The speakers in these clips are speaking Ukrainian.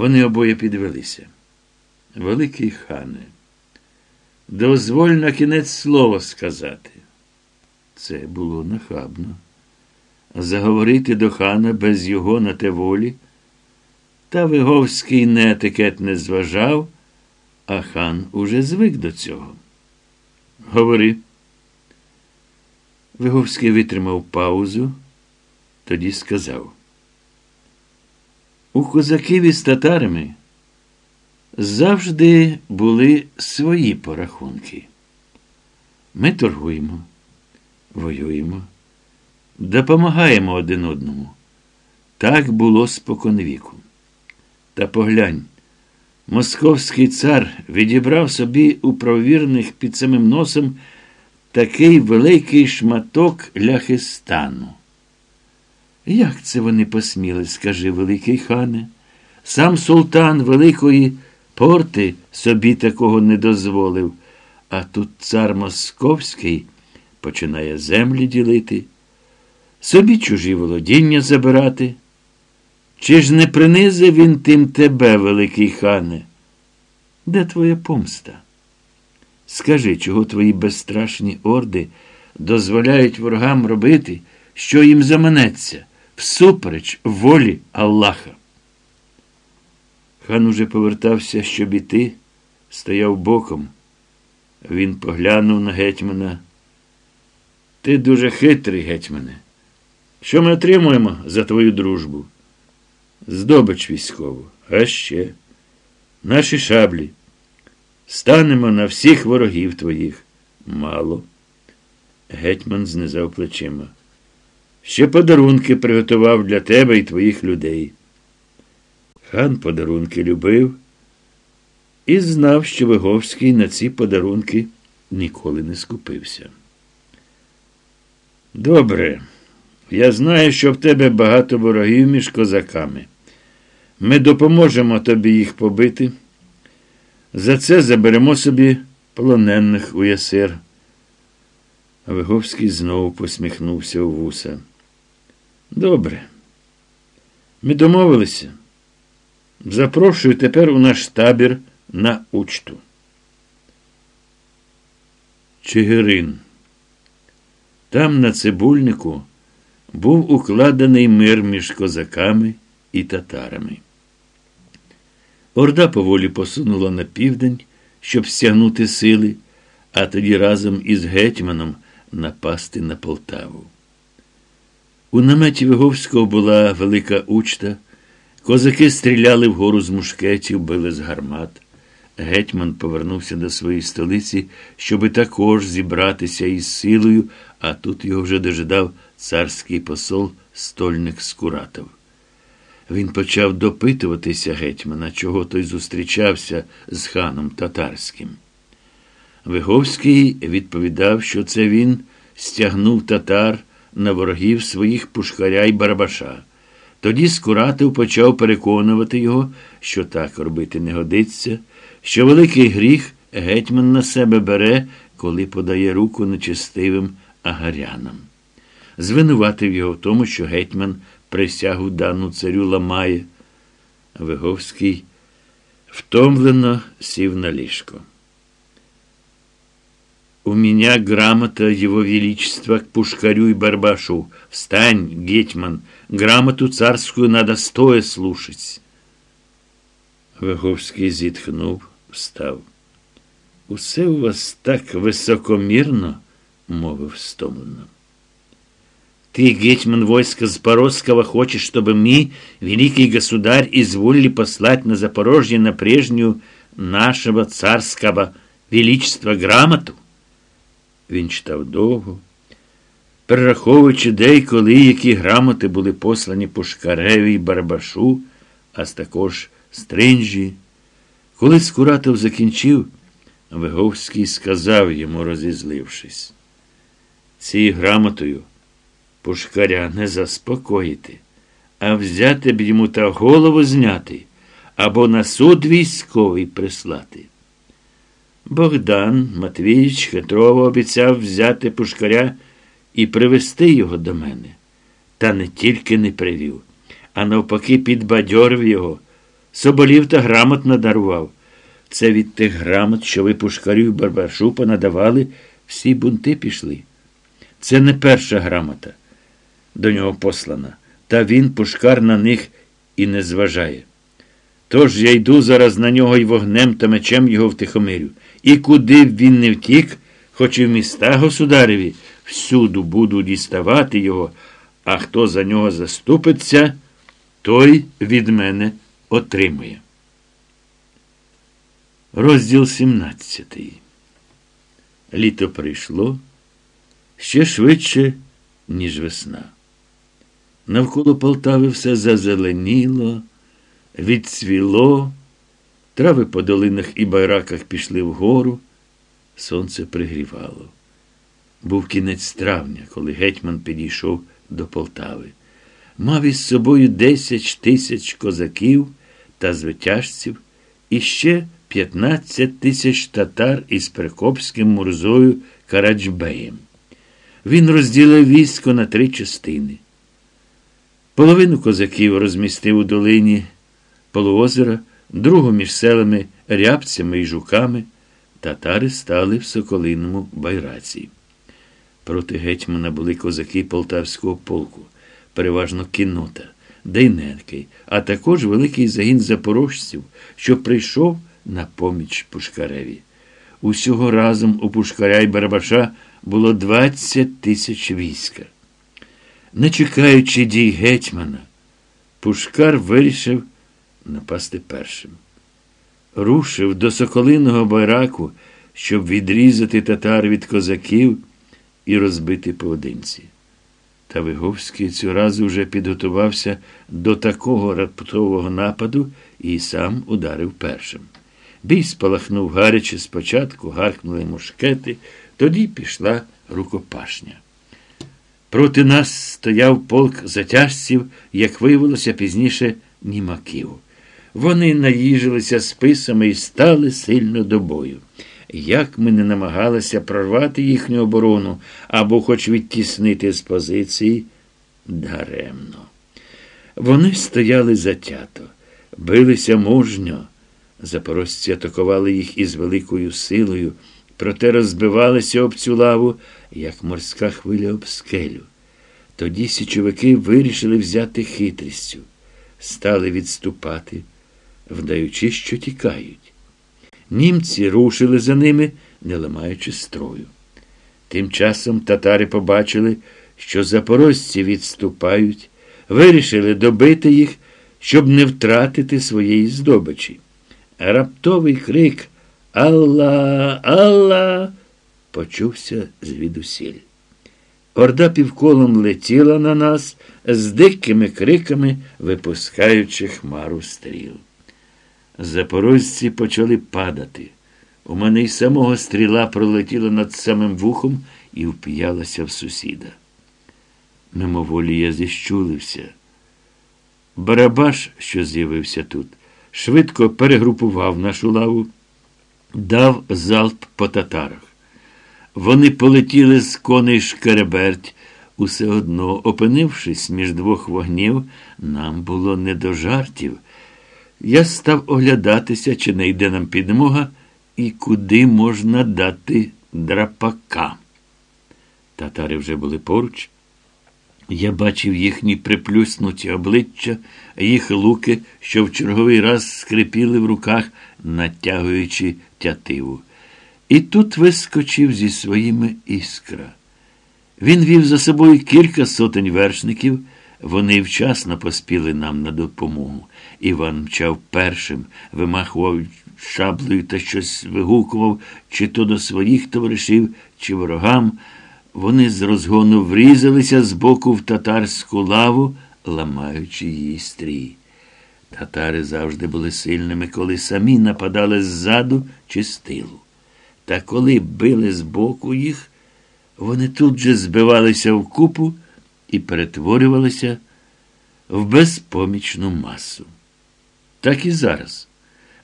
Вони обоє підвелися. Великий хане, дозволь на кінець слово сказати. Це було нахабно. Заговорити до хана без його на те волі. Та Виговський не етикет не зважав, а хан уже звик до цього. Говори. Виговський витримав паузу, тоді сказав. У козаків із татарами завжди були свої порахунки. Ми торгуємо, воюємо, допомагаємо один одному. Так було споконвіку. Та поглянь, московський цар відібрав собі у провірних під самим носом такий великий шматок ляхистану. Як це вони посміли, скажи великий хане? Сам султан Великої порти собі такого не дозволив, а тут цар Московський починає землі ділити, собі чужі володіння забирати. Чи ж не принизив він тим тебе, великий хане? Де твоя помста? Скажи, чого твої безстрашні орди дозволяють ворогам робити, що їм заманеться, всупереч волі Аллаха? Хан уже повертався, щоб іти, стояв боком. Він поглянув на гетьмана. Ти дуже хитрий, гетьмане. Що ми отримуємо за твою дружбу? Здобич військову, а ще наші шаблі. Станемо на всіх ворогів твоїх. Мало. Гетьман знизав плечима. Ще подарунки приготував для тебе і твоїх людей. Хан подарунки любив і знав, що Виговський на ці подарунки ніколи не скупився. Добре, я знаю, що в тебе багато ворогів між козаками. Ми допоможемо тобі їх побити. За це заберемо собі полонених у ясир. Виговський знову посміхнувся у вуса. Добре. Ми домовилися. Запрошую тепер у наш табір на учту. Чигирин. Там, на цибульнику, був укладений мир між козаками і татарами. Орда поволі посунула на південь, щоб стягнути сили, а тоді разом із гетьманом напасти на Полтаву. У наметі Виговського була велика учта. Козаки стріляли вгору з мушкетів, били з гармат. Гетьман повернувся до своєї столиці, щоби також зібратися із силою, а тут його вже дожидав царський посол стольник Скуратов. Він почав допитуватися гетьмана, чого той зустрічався з ханом татарським. Виговський відповідав, що це він стягнув татар на ворогів своїх пушкаря й барабаша. Тоді Скуратов почав переконувати його, що так робити не годиться, що великий гріх гетьман на себе бере, коли подає руку нечестивим агарянам. Звинуватив його в тому, що гетьман присягу дану царю ламає. Виговський втомлено сів на ліжко. У меня грамота его величества к пушкарю и барбашу. Встань, гетьман, грамоту царскую надо стоя слушать. Виговський зітхнув, встав. Усе у вас так високомірно, мовив стомлено. Ты, гетьман войска Запорожского, хочешь, чтобы мы, великий государь, изволили послать на Запорожье на прежнюю нашего царского величества грамоту? Він читав довго, перераховуючи де й коли які грамоти були послані Пушкареві й Барбашу, а також Стринжі. Коли Скуратов закінчив, Виговський сказав йому, розізлившись, цією грамотою пушкаря не заспокоїти, а взяти б йому та голову зняти або на суд військовий прислати. Богдан Матвійович хитрово обіцяв взяти пушкаря і привести його до мене. Та не тільки не привів, а навпаки, підбадьорив його, соболів та грамот надарував. Це від тих грамот, що ви пушкарю Барбашу понадавали, всі бунти пішли. Це не перша грамота до нього послана, та він, пушкар, на них і не зважає. Тож я йду зараз на нього й вогнем та мечем його втихомирю. І куди б він не втік, хоч і в міста государеві, всюду буду діставати його, а хто за нього заступиться, той від мене отримує. Розділ 17. Літо прийшло ще швидше, ніж весна. Навколо Полтави все зазеленіло, відцвіло, трави по долинах і байраках пішли вгору, сонце пригрівало. Був кінець травня, коли гетьман підійшов до Полтави. Мав із собою десять тисяч козаків та звитяжців і ще 15 тисяч татар із Прикопським Мурзою Караджбеєм. Він розділив військо на три частини. Половину козаків розмістив у долині полуозера, другу між селами рябцями і жуками. Татари стали в Соколиному байраці. Проти гетьмана були козаки полтавського полку, переважно кіннота, Дейненки, а також великий загін запорожців, що прийшов на поміч Пушкареві. Усього разом у Пушкаря й Барабаша було 20 тисяч війська. Не чекаючи дій гетьмана, Пушкар вирішив напасти першим. Рушив до Соколиного байраку, щоб відрізати татар від козаків і розбити поодинці. Та Виговський цю разу вже підготувався до такого раптового нападу і сам ударив першим. Бій спалахнув гаряче, спочатку гаркнули мушкети, тоді пішла рукопашня. Проти нас стояв полк затяжців, як виявилося пізніше, німаків. Вони наїжилися списами і стали сильно до бою. Як ми не намагалися прорвати їхню оборону або хоч відтіснити з позиції, даремно. Вони стояли затято, билися мужньо. Запорожці атакували їх із великою силою, проте розбивалися об цю лаву, як морська хвиля об скелю. Тоді січовики вирішили взяти хитрістю, стали відступати, вдаючи, що тікають. Німці рушили за ними, не ламаючи строю. Тим часом татари побачили, що запорожці відступають, вирішили добити їх, щоб не втратити своєї здобичі. Раптовий крик Алла, Алла почувся звідусіль. Орда півколом летіла на нас з дикими криками, випускаючи хмару стріл. Запорожці почали падати. У мене й самого стріла пролетіла над самим вухом і вп'ялася в сусіда. Мимоволі я зіщулився. Барабаш, що з'явився тут, швидко перегрупував нашу лаву, дав залп по татарах. Вони полетіли з коней шкереберть. Усе одно, опинившись між двох вогнів, нам було не до жартів. Я став оглядатися, чи не йде нам підмога, і куди можна дати драпака. Татари вже були поруч. Я бачив їхні приплюснуті обличчя, їх луки, що в черговий раз скрипіли в руках, натягуючи тятиву. І тут вискочив зі своїми іскра. Він вів за собою кілька сотень вершників, вони вчасно поспіли нам на допомогу. Іван мчав першим, вимахував шаблею та щось вигукував, чи то до своїх товаришів, чи ворогам. Вони з розгону врізалися з боку в татарську лаву, ламаючи її стрій. Татари завжди були сильними, коли самі нападали ззаду чи з тилу. Та коли били з боку їх, вони тут же збивалися в купу і перетворювалися в безпомічну масу. Так і зараз.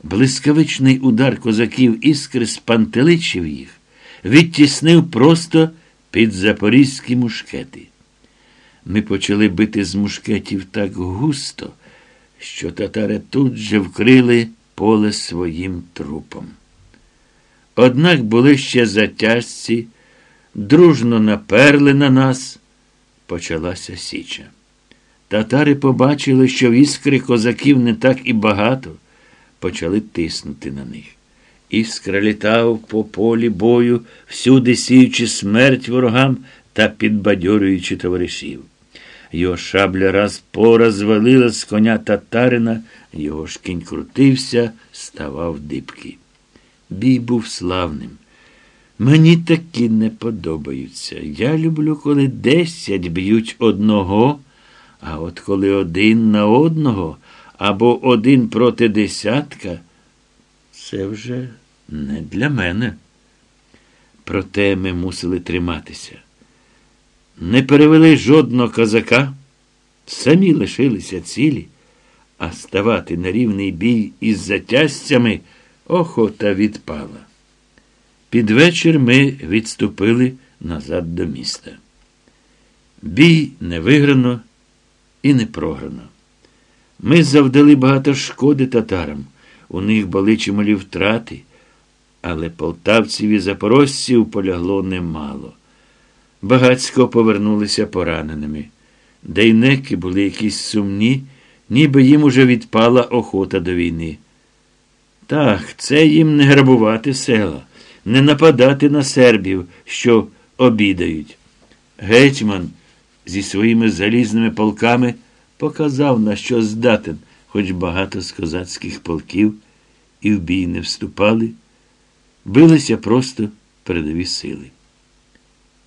Блискавичний удар козаків іскри спантеличив їх, відтіснив просто під запорізькі мушкети. Ми почали бити з мушкетів так густо, що татари тут же вкрили поле своїм трупом. Однак були ще затяжці, дружно наперли на нас, почалася січа. Татари побачили, що в іскри козаків не так і багато, почали тиснути на них. Іскра літав по полі бою, всюди сіючи смерть ворогам та підбадьорюючи товаришів. Його шабля раз по раз звалила з коня татарина, його ж кінь крутився, ставав дибки. Бій був славним. Мені такі не подобаються. Я люблю, коли десять б'ють одного, а от коли один на одного або один проти десятка, це вже не для мене. Проте ми мусили триматися. Не перевели жодного козака, самі лишилися цілі, а ставати на рівний бій із затяжцями охота відпала. Під вечір ми відступили назад до міста. Бій не виграно і не програно. Ми завдали багато шкоди татарам, у них були чималі втрати, але полтавців і запорожців полягло немало. Багацько повернулися пораненими. Дейнеки були якісь сумні, ніби їм уже відпала охота до війни. Так, це їм не грабувати села, не нападати на сербів, що обідають. Гетьман зі своїми залізними полками показав, на що здатен, хоч багато з козацьких полків і в бій не вступали, билися просто передові сили.